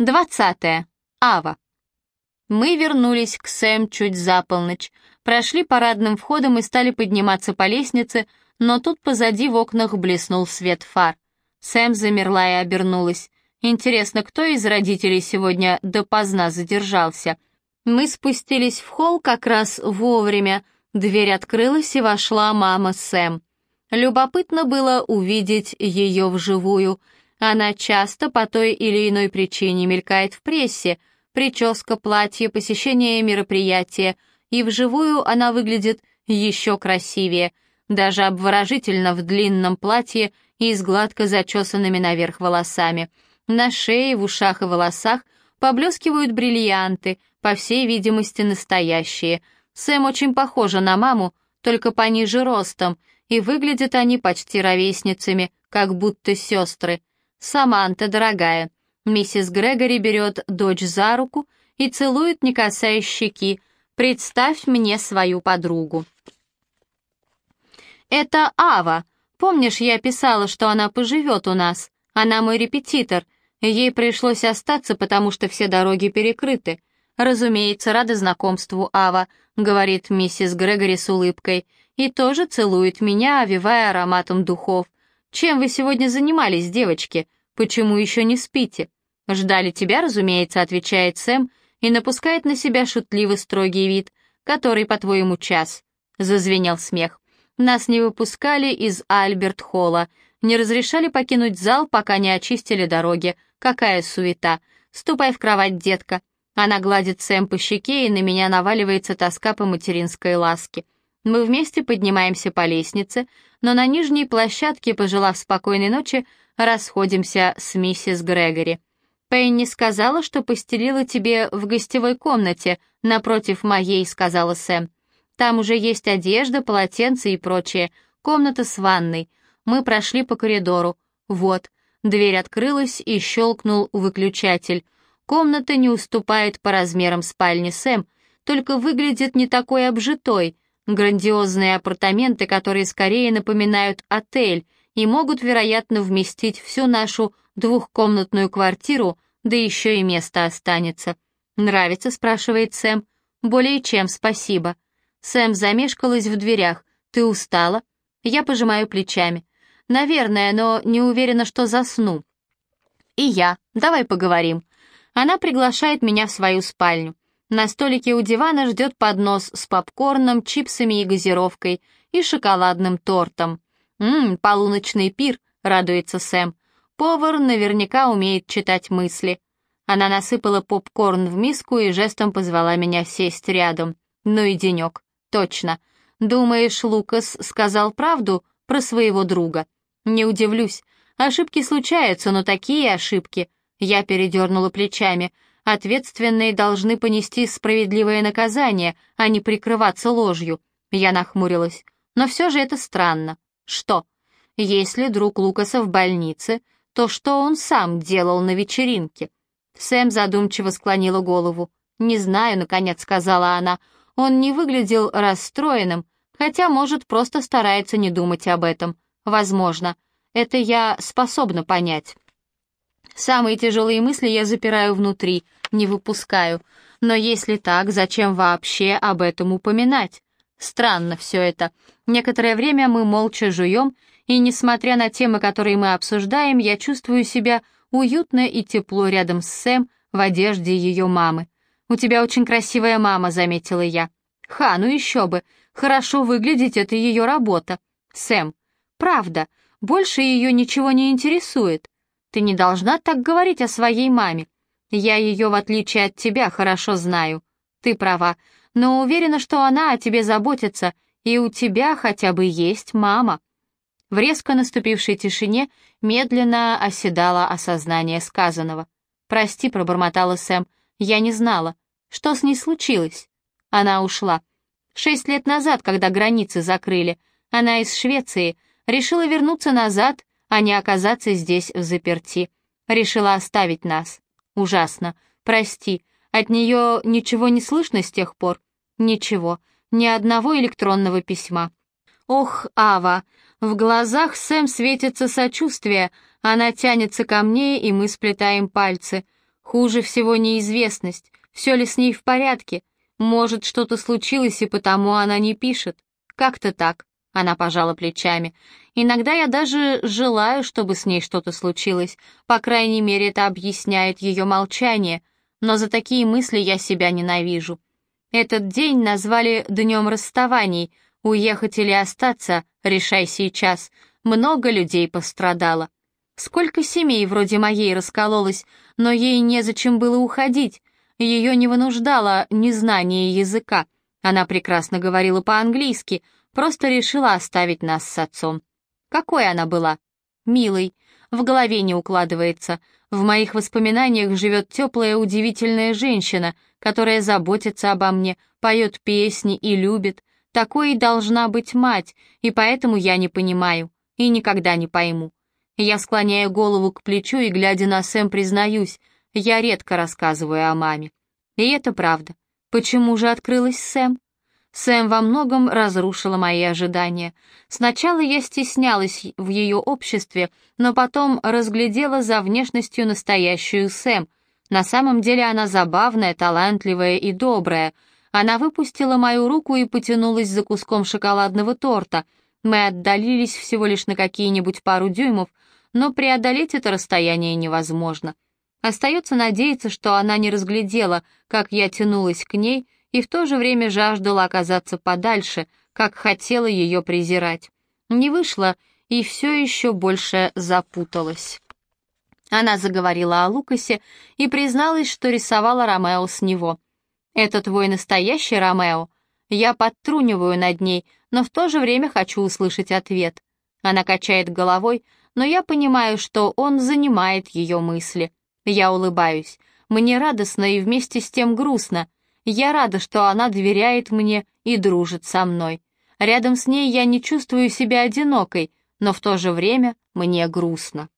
Двадцатое. Ава. Мы вернулись к Сэм чуть за полночь, прошли парадным входом и стали подниматься по лестнице, но тут позади в окнах блеснул свет фар. Сэм замерла и обернулась. Интересно, кто из родителей сегодня допоздна задержался? Мы спустились в холл как раз вовремя. Дверь открылась, и вошла мама Сэм. Любопытно было увидеть ее вживую. Она часто по той или иной причине мелькает в прессе. Прическа, платье, посещение мероприятия. И вживую она выглядит еще красивее. Даже обворожительно в длинном платье и с гладко зачесанными наверх волосами — на шее, в ушах и волосах поблескивают бриллианты, по всей видимости, настоящие. Сэм очень похожа на маму, только пониже ростом, и выглядят они почти ровесницами, как будто сестры. «Саманта, дорогая». Миссис Грегори берет дочь за руку и целует, не касаясь щеки. «Представь мне свою подругу». «Это Ава. Помнишь, я писала, что она поживет у нас? Она мой репетитор. Ей пришлось остаться, потому что все дороги перекрыты. «Разумеется, рада знакомству, Ава», — говорит миссис Грегори с улыбкой, и тоже целует меня, овивая ароматом духов. «Чем вы сегодня занимались, девочки? Почему еще не спите?» «Ждали тебя, разумеется», — отвечает Сэм и напускает на себя шутливо строгий вид. «Который, по-твоему, час?» — зазвенел смех. «Нас не выпускали из Альберт-холла, не разрешали покинуть зал, пока не очистили дороги. Какая суета! Ступай в кровать, детка!» Она гладит Сэм по щеке, и на меня наваливается тоска по материнской ласке. Мы вместе поднимаемся по лестнице, но на нижней площадке, пожелав спокойной ночи, расходимся с миссис Грегори. «Пенни сказала, что постелила тебе в гостевой комнате, напротив моей», — сказала Сэм. «Там уже есть одежда, полотенце и прочее. Комната с ванной. Мы прошли по коридору. Вот, Дверь открылась и щелкнул выключатель. Комната не уступает по размерам спальни Сэм, только выглядит не такой обжитой. Грандиозные апартаменты, которые скорее напоминают отель и могут, вероятно, вместить всю нашу двухкомнатную квартиру, да еще и место останется. «Нравится?» — спрашивает Сэм. «Более чем, спасибо». Сэм замешкалась в дверях. «Ты устала?» Я пожимаю плечами. «Наверное, но не уверена, что засну». «И я. Давай поговорим». Она приглашает меня в свою спальню. На столике у дивана ждет поднос с попкорном, чипсами и газировкой, и шоколадным тортом. «Ммм, полуночный пир», — радуется Сэм. Повар наверняка умеет читать мысли. Она насыпала попкорн в миску и жестом позвала меня сесть рядом. Ну и денек. Точно. Думаешь, Лукас сказал правду про своего друга? Не удивлюсь. Ошибки случаются, но такие ошибки. Я передернула плечами. Ответственные должны понести справедливое наказание, а не прикрываться ложью. Я нахмурилась. Но все же это странно. Что? Если друг Лукаса в больнице, то что он сам делал на вечеринке? Сэм задумчиво склонила голову. «Не знаю», — наконец сказала она. «Он не выглядел расстроенным, хотя, может, просто старается не думать об этом. Возможно. Это я способна понять. Самые тяжелые мысли я запираю внутри, не выпускаю. Но если так, зачем вообще об этом упоминать? Странно все это. Некоторое время мы молча жуем, и, несмотря на темы, которые мы обсуждаем, я чувствую себя уютно и тепло рядом с Сэм в одежде ее мамы. «У тебя очень красивая мама», — заметила я. «Ха, ну еще бы. Хорошо выглядеть — это ее работа. Сэм, Правда, больше ее ничего не интересует. Ты не должна так говорить о своей маме. Я ее, в отличие от тебя, хорошо знаю. Ты права, но уверена, что она о тебе заботится, и у тебя хотя бы есть мама». В резко наступившей тишине медленно оседало осознание сказанного. «Прости», — пробормотала Сэм, — «я не знала. Что с ней случилось?» Она ушла. Шесть лет назад, когда границы закрыли. Она из Швеции — Решила вернуться назад, а не оказаться здесь в заперти. Решила оставить нас. Ужасно. Прости. От нее ничего не слышно с тех пор? Ничего. Ни одного электронного письма. Ох, Ава. В глазах Сэм светится сочувствие. Она тянется ко мне, и мы сплетаем пальцы. Хуже всего неизвестность, все ли с ней в порядке. Может, что-то случилось, и потому она не пишет. Как-то так. Она пожала плечами. Иногда я даже желаю, чтобы с ней что-то случилось. По крайней мере, это объясняет ее молчание. Но за такие мысли я себя ненавижу. Этот день назвали «днем расставаний». Уехать или остаться, решай сейчас. Много людей пострадало. Сколько семей вроде моей раскололось, но ей незачем было уходить. Ее не вынуждало незнание языка. Она прекрасно говорила по-английски, просто решила оставить нас с отцом. Какой она была? Милой. В голове не укладывается. В моих воспоминаниях живет теплая, удивительная женщина, которая заботится обо мне, поет песни и любит. Такой и должна быть мать, и поэтому я не понимаю, и никогда не пойму. Я склоняю голову к плечу и, глядя на Сэм, признаюсь, я редко рассказываю о маме. И это правда. Почему же открылась Сэм? Сэм во многом разрушила мои ожидания. Сначала я стеснялась в ее обществе, но потом разглядела за внешностью настоящую Сэм. На самом деле она забавная, талантливая и добрая. Она выпустила мою руку и потянулась за куском шоколадного торта. Мы отдалились всего лишь на какие-нибудь пару дюймов, но преодолеть это расстояние невозможно. Остается надеяться, что она не разглядела, как я тянулась к ней, и в то же время жаждала оказаться подальше, как хотела ее презирать. Не вышло, и все еще больше запуталась. Она заговорила о Лукасе и призналась, что рисовала Ромео с него. «Это твой настоящий Ромео?» Я подтруниваю над ней, но в то же время хочу услышать ответ. Она качает головой, но я понимаю, что он занимает ее мысли. Я улыбаюсь. Мне радостно и вместе с тем грустно. Я рада, что она доверяет мне и дружит со мной. Рядом с ней я не чувствую себя одинокой, но в то же время мне грустно.